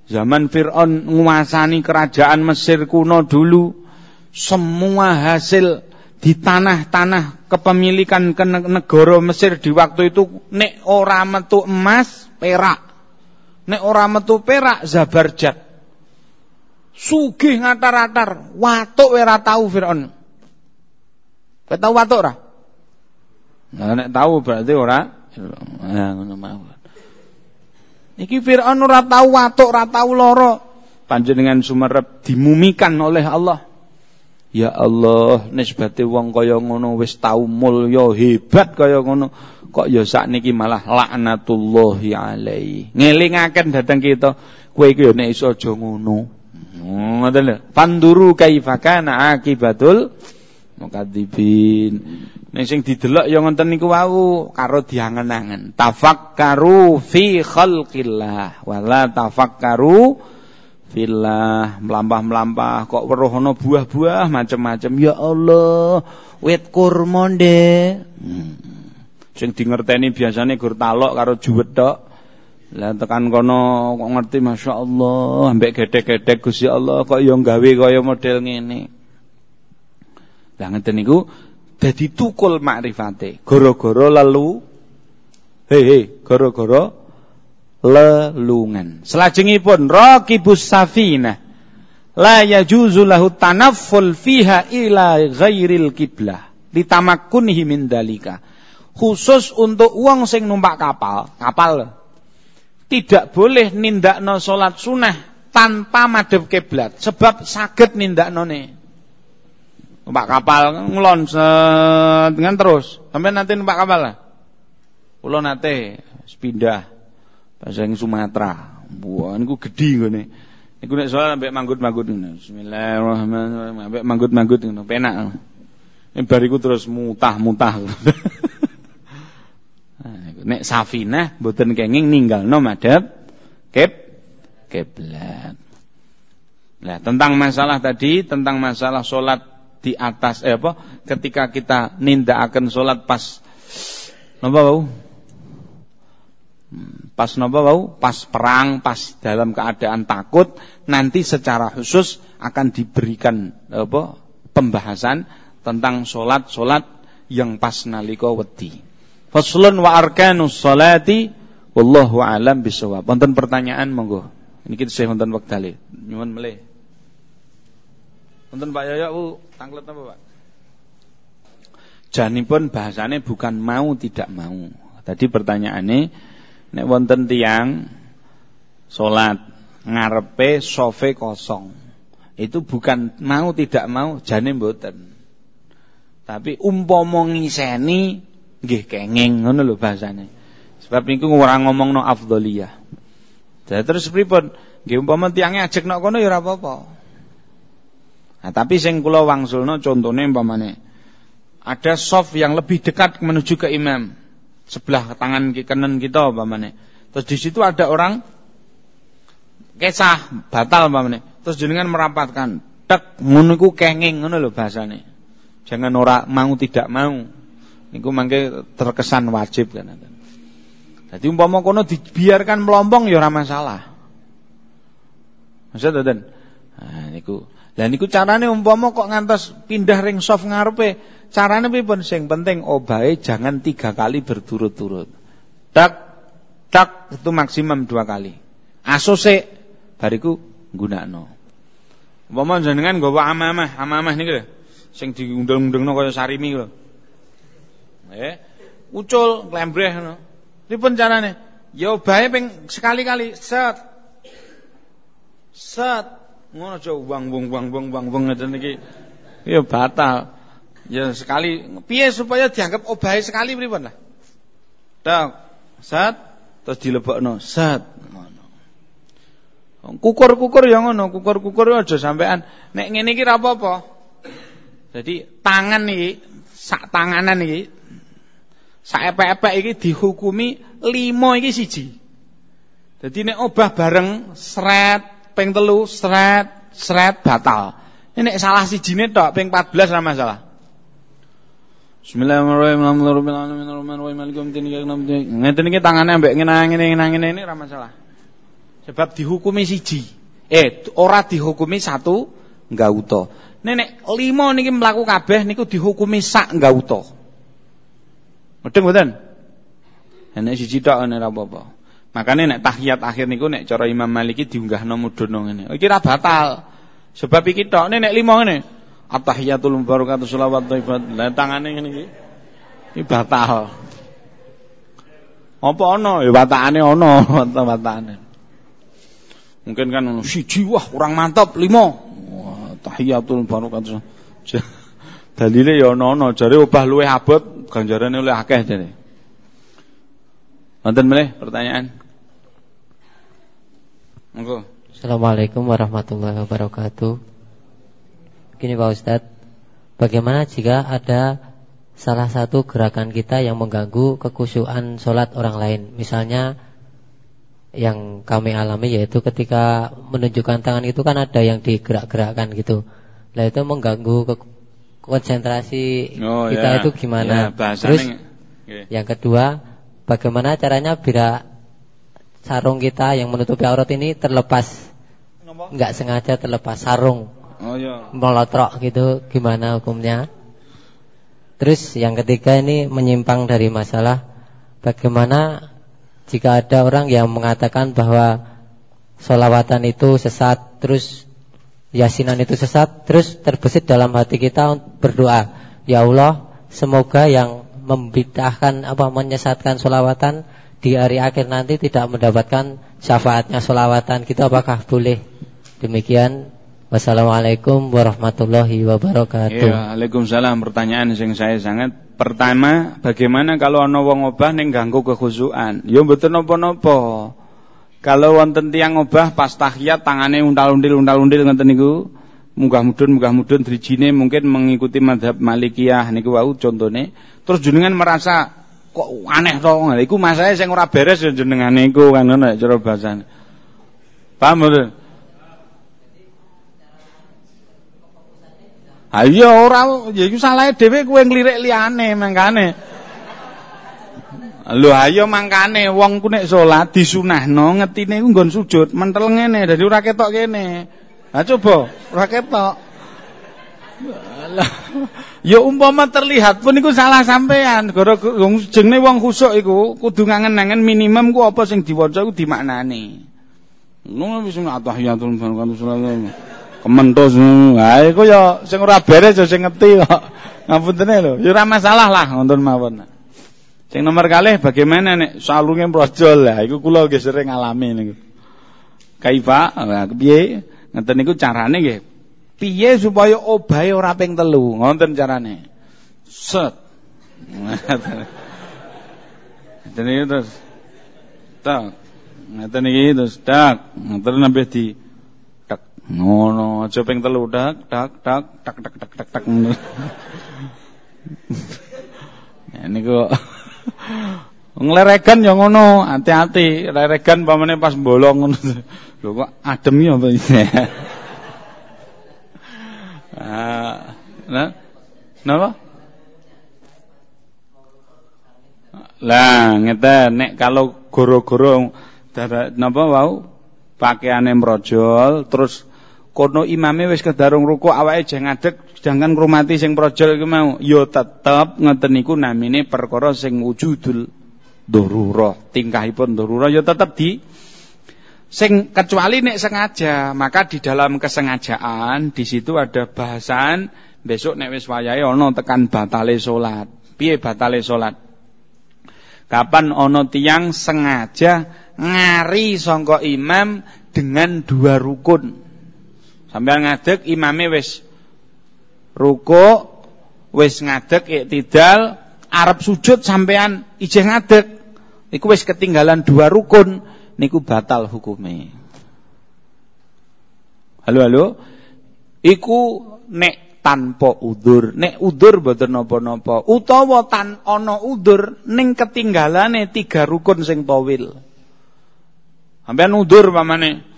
Speaker 1: Zaman Fir'aun nguasani kerajaan Mesir kuno dulu. Semua hasil di tanah-tanah kepemilikan ke negara Mesir di waktu itu nek ora metu emas, perak. Nek ora metu perak, zabarjat. Sugih ngatar-atar, watuk ora tau Firaun. Kowe tau watuk ora? Nah, nek tahu berarti ora ya ngono mawon. Iki Firaun ora tahu watuk, ora tahu lara. Panjenengan sumerep dimumikan oleh Allah. Ya Allah, nisbate wong kaya ngono wis tau mulya hebat kaya ngono, kok ya sakniki malah laknatullahi alaihi. Ngelingaken dateng kita, kowe iki ya nek iso aja ngono. Ngoten lho. Panduru kaifa kana akibatul mukadzibin. Nek sing didelok ya ngoten niku wau karo diangen-angen. Tafakkaru fi khalqillah wala tafakkaru fillah. Melampah-melampah kok weruh ana buah-buah macam-macam ya Allah wit kurma ndek. Hmm. sing dingerteni biasane gur talok karo juwet tok. Lah tekan kono kok ngerti Masya Allah. Ambek gedek-gedek Gusti Allah kok ya gawe kaya model ngene. Lah ngeten niku dadi tukul makrifate. Gara-gara lalu he he gara-gara lelungan. Selajengipun raqibus safinah la yajuzu lahu tanafful fiha ila ghairil kiblah litamakkunihi min dalika khusus untuk uang sing numpak kapal kapal. Tidak boleh nindakno salat sunah tanpa madhep kiblat sebab saged nindaknone numpak kapal ngelon dengan terus. Sampai nanti numpak kapal lah. Kula nate pindah pas yang Sumatera wah niku gedhi ngene. Niku nek soal ambek manggut-manggut ngono bismillahirrahmanirrahim. Ambek manggut-manggut ngono penak. Ini bariku terus mutah-mutah. *laughs* Nek safinah mboten kenging ninggalno madhep kib kiblat. Nah, tentang masalah tadi, tentang masalah solat di atas eh apa ketika kita nindakaken salat pas napa bau hmm, pas napa bau pas perang pas dalam keadaan takut nanti secara khusus akan diberikan apa pembahasan tentang salat-salat yang pas nalika wedi. Faslun wa arkanus salati wallahu alam bisawab wonten pertanyaan monggo. Ini kita saya wonten wektale nyuwun melih Wonten Pak Yoyo Bu, tanglet apa Pak? Janipun bahasane bukan mau tidak mau. Tadi pertanyaannya nek wonten tiang salat ngarepe sofe kosong. Itu bukan mau tidak mau jane mboten. Tapi umpama ngiseni nggih kenging ngono lho bahasane. Sebab niku ora ngomongno afdholiyah. Jadi terus pripun? Nggih umpama tiange ajek nok kono ya ora apa-apa. Nah, tapi sing kula wangsulno contone umpamane ada soft yang lebih dekat menuju ke imam sebelah tangan kanan kita umpamane. Terus di situ ada orang kesah batal umpamane. Terus jenengan merapatkan tek ngono iku kenging ngono lho bahasane. Jangan ora mau tidak mau. Niku mangke terkesan wajib kan. Jadi umpama kono dibiarkan melompong ya ora masalah. Maksud Nah niku lah niku carane umpama kok ngantos pindah ring soft ngarepe, carane pripun sing penting obahe jangan tiga kali berturut-turut. Tak tak itu maksimum dua kali. Asose bariku nggunakno. Umpama jenengan nggawa amamah, amamah niku lho sing diundang-undangno kaya sarimi lho. Eh, ucul klembreh ngono. Pripun carane? Ya obahe ping sekali-kali set. Set. Ngono aja wang wong wang wong wang wong ngeten iki. Ya batal. Ya sekali piye supaya dianggap obahe sekali pripun lah? Tak. Set terus dilebokno. Set. Kukur-kukur ya ngono, kukur-kukur aja sampean nek ngene iki ra apa-apa. Jadi tangan iki, sak tanganan iki, sak epek-epek iki dihukumi limo iki siji. Jadi nek obah bareng seret ping telu seret seret batal. Ini nek salah sijine tok ping 14 ora masalah. Bismillahirrahmanirrahim. Ngeten iki tangane ambek ngene ngene ini ora masalah. Sebab dihukumi siji. Eh, ora dihukumi satu gauta. Nenek lima niki mlaku kabeh niku dihukumi sak gauta. Medeng mboten? Nek siji tok ora apa-apa. Makane nek tahiyat akhir niku nek cara Imam Maliki diunggahno mudhono ngene. Iki ra batal. Sebab iki tok nek lima ngene. At-tahiyatul mubarakatuh sholawat thayyibat. Lah tangane ngene iki. Iki batal. Apa ana? Ya watakane ana, *laughs* watakane. Mungkin kan siji wah kurang mantap lima. Wah, tahiyatul barakatuh. *laughs* Dalile ya ana-ana, jare obah luwih abot, ganjarane luwih akeh jare. Wonten meneh pertanyaan?
Speaker 2: Monggo. Assalamualaikum warahmatullahi wabarakatuh. Begini Pak Ustadz, bagaimana jika ada salah satu gerakan kita yang mengganggu kekusyuan sholat orang lain? Misalnya yang kami alami yaitu ketika menunjukkan tangan itu kan ada yang digerak-gerakkan gitu. Nah itu mengganggu ke konsentrasi oh, kita ya. itu gimana? Ya, Terus yang kedua, bagaimana caranya bila sarung kita yang menutupi aurat ini terlepas? Enggak sengaja terlepas sarung. Oh iya. Melotrok gitu, gimana hukumnya? Terus yang ketiga ini menyimpang dari masalah bagaimana jika ada orang yang mengatakan bahwa solawatan itu sesat, terus yasinan itu sesat, terus terbesit dalam hati kita berdoa, ya Allah, semoga yang membidahkan apa menyesatkan solawatan di hari akhir nanti tidak mendapatkan syafaatnya solawatan kita apakah boleh demikian Wassalamualaikum warahmatullahi wabarakatuh.
Speaker 1: Ya, Waalaikumsalam. Pertanyaan yang saya sangat pertama, bagaimana kalau ana wong obah ning ganggu kekhusyukan? Ya mboten napa-napa. Kalau wonten tiyang obah pas tahiyat tangane untal-until untal-until ngoten niku, munggah mudun munggah mudun drijine mungkin mengikuti madhab Malikiyah niku wau contone. Terus jenengan merasa kok aneh to. Iku masalah sing ora beres ya jenengan niku kan ngono cara bahasane. Paham mboten? Ha iya ora ya iku salahe dhewe kowe nglirik liyane mangkane. Lho ayo mangkane wong ku nek salat disunahno ngetine iku nggon sujud mentel ngene dadi ora ketok kene. Ha coba ora ketok. Ya umpama terlihat pun iku salah sampean. Gara-gara jenenge wong khusuk iku kudu ngangen-angen minimum ku apa sing diwaca iku dimaknani. Ngono wis atahiyatul barakatuh kementus ha iku ya sing ora beres ya sing ngerti kok. Ngapuntene lho. Ya ora masalah lah ngoten mawon. Sing nomor kalih bagaimana nek salunge brojol lah iku kula nggih sering ngalami niku. Kaifa piye ngeten niku carane nggih piye supaya obahe ora ping telu? Ngoten carane. Set. Ngeten iki terus. Tak. Ngeten iki terus. Tak. Ngeten nambah di Ngono, aja ping telu. Dak dak dak tak tak tak tak tak. Ya niku ngleregan ya ngono, hati-hati. Leregan pamane pas bolong. Ngono. Lho kok adem ya? Ah, nah, napa? Lah ngeten nek kalau goro-goro napa wau pakaiane mrojol terus kono imame wis kedarung ruku awake jeng ngadeg sedangkan ngrumati sing projol iku mau ya tetep ngoten niku namine perkara sing wujudul darurah tingkahipun darurah ya tetep di sing kecuali nek sengaja maka di dalam kesengajaan di situ ada bahasan besok nek wis wayahe ana tekan batale salat piye batale salat Kapan ono tiang sengaja ngari songko imam dengan dua rukun. Sampai ngadeg imame wis ruko wis ngadeg iktidal arep sujud sampean ijeh ngadeg. Iku wis ketinggalan dua rukun niku batal hukume. Halo halo. Iku nek tanpa udur. Nek udur mboten napa-napa. Utawa tan ana udur ning ketinggalane tiga rukun sing tawil. Sampeyan udur pamane.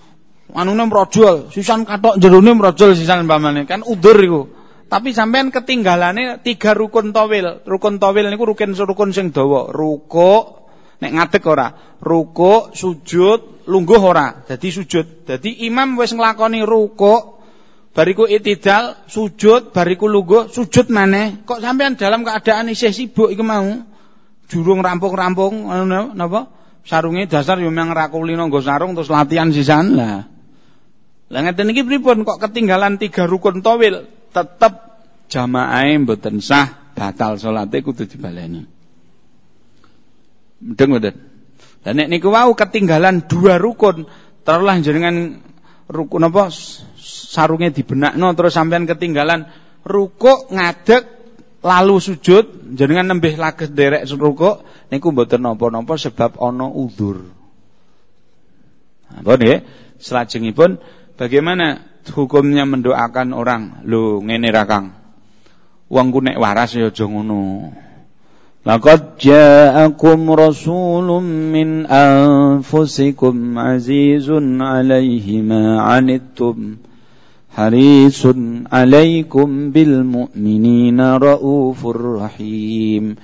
Speaker 1: Anune mrojol, sisan katok jerone mrojol sisan pamane. Kan udur iku. Tapi sampean ketinggalane tiga rukun tawil. Rukun tawil niku rukun rukun sing dawa. Ruko nek ngadeg ora. Ruko, sujud, lungguh ora. Dadi sujud. Dadi imam wis nglakoni ruko, bariku itidal, sujud, bariku lugu, sujud maneh. Kok sampean dalam keadaan isih sibuk iku mau? Jurung rampung-rampung napa? Sarunge dasar yo memang rakuli nggo sarung terus latihan sisan lah. Lah ngeten iki pripun kok ketinggalan tiga rukun tawil tetep jamaah mboten sah, batal salate kudu dibaleni. Mudeng mboten? Lah nek niku wau ketinggalan dua rukun, terulah jenengan rukun apa sarungnya dibenakno terus sampean ketinggalan rukuk ngadeg lalu sujud jenengan nembih lagi derek rukuk niku mboten napa-napa sebab ana udzur. Ampun nggih. Selajengipun bagaimana hukumnya mendoakan orang? Lho ngene ra Kang. Wong ku nek waras ya aja ngono. Ja'akum rasulun min anfusikum azizun 'alaihi ma 'anittum harisun alaikum bil mu'minina raufur rahim.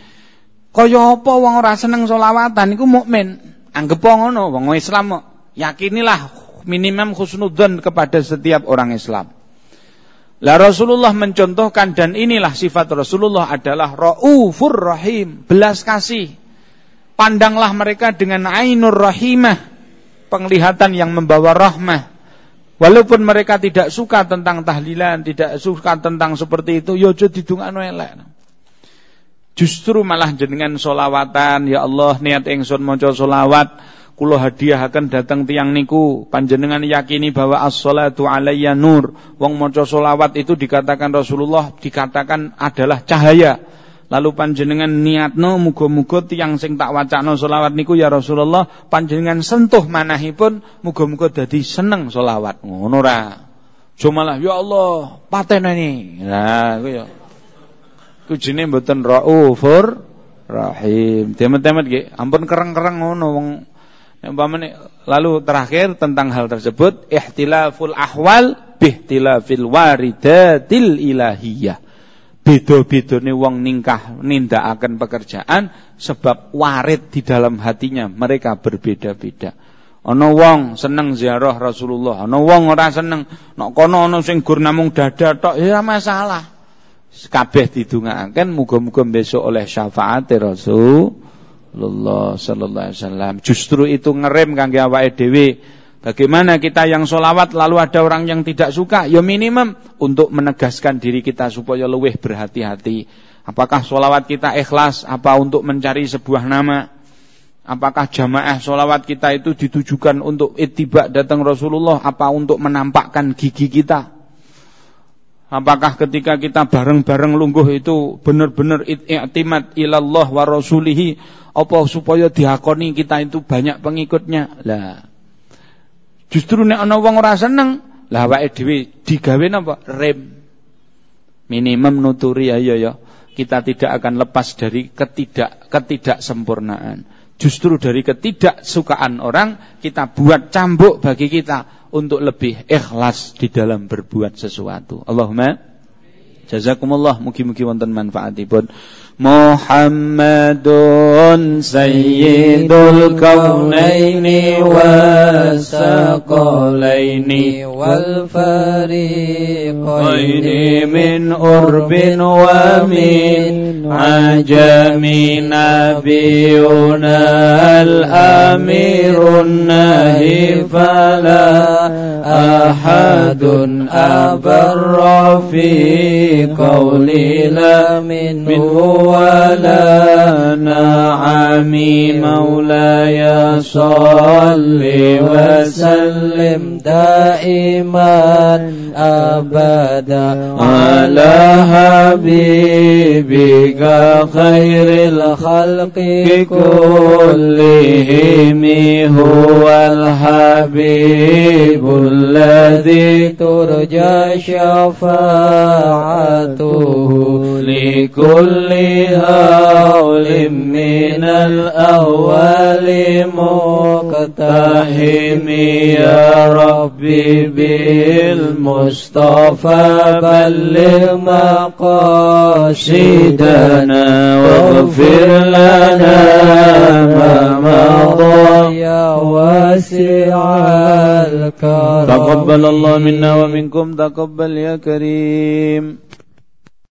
Speaker 1: Kaya apa wong ora seneng selawatan iku mukmin. Anggep ngono wong Islam yakinilah minimum khusnudzon kepada setiap orang Islam. Lah Rasulullah mencontohkan dan inilah sifat Rasulullah adalah raufur rahim, belas kasih. Pandanglah mereka dengan ainur rahimah, penglihatan yang membawa rahmah. Walaupun mereka tidak suka tentang tahlilan, tidak suka tentang seperti itu, yo ya didungakno elek. Justru malah jenengan solawatan, ya Allah niat ingsun maca solawat, kula hadiahaken datang tiang niku, panjenengan yakini bahwa as-salatu alayya nur. Wong maca solawat itu dikatakan Rasulullah dikatakan adalah cahaya. Lalu panjenengan niatno muga-muga tiang sing tak wacana solawat niku ya Rasulullah panjenengan sentuh manahipun muga-muga dadi seneng solawat. Ngono ra. Jumalah ya Allah pateneni. Nah, ku ya. Ku jenenge mboten Raufur Rahim. Temen-temen nggih, ampun kereng-kereng ngono wong lalu terakhir tentang hal tersebut ihtilaful ahwal bihtilafil waridatil ilahiyah beda-bedane wong ningkah nindakaken pekerjaan sebab warid di dalam hatinya mereka berbeda-beda. Ana wong seneng ziarah Rasulullah, ana wong ora seneng. Nek kono ana sing gur namung dada tok ya masalah. Kabeh didongaaken muga-muga besok oleh syafaat Rasulullah sallallahu alaihi wasallam. Justru itu ngerem kangge awake dhewe Bagaimana kita yang solawat lalu ada orang yang tidak suka? Ya minimum untuk menegaskan diri kita supaya lebih berhati-hati. Apakah solawat kita ikhlas? Apa untuk mencari sebuah nama? Apakah jamaah solawat kita itu ditujukan untuk itibak datang Rasulullah? Apa untuk menampakkan gigi kita? Apakah ketika kita bareng-bareng lungguh itu benar-benar i'timad ilallah wa rasulihi apa supaya diakoni kita itu banyak pengikutnya? Lah, Justru nek ana wong ora seneng, lah awake dhewe digawe napa? Rem. Minimum nuturi ayo ya. Kita tidak akan lepas dari ketidak ketidaksempurnaan. Justru dari ketidaksukaan orang kita buat cambuk bagi kita untuk lebih ikhlas di dalam berbuat sesuatu. Allahumma Jazakumullah mugi-mugi wonten manfaatipun. Muhammadun sayyidul kaunaini wasaqalaini wal fariqaini min urbin wa min عجم نبينا الأمير النهي فلا
Speaker 3: أحد أبر في قولي لا منه ولا نعمي مولاي صل وسلم دائما أبدا على حبيبك خير الخلق كلهم هو الحبيب الذي ترجى شفاعته لكل هول من الأول مقتحم يا ربي بالمصطفى بلغ مقاصدنا واغفر لنا ما مضى يا واسع الكرم. تقبل الله منا ومنكم تقبل يا كريم.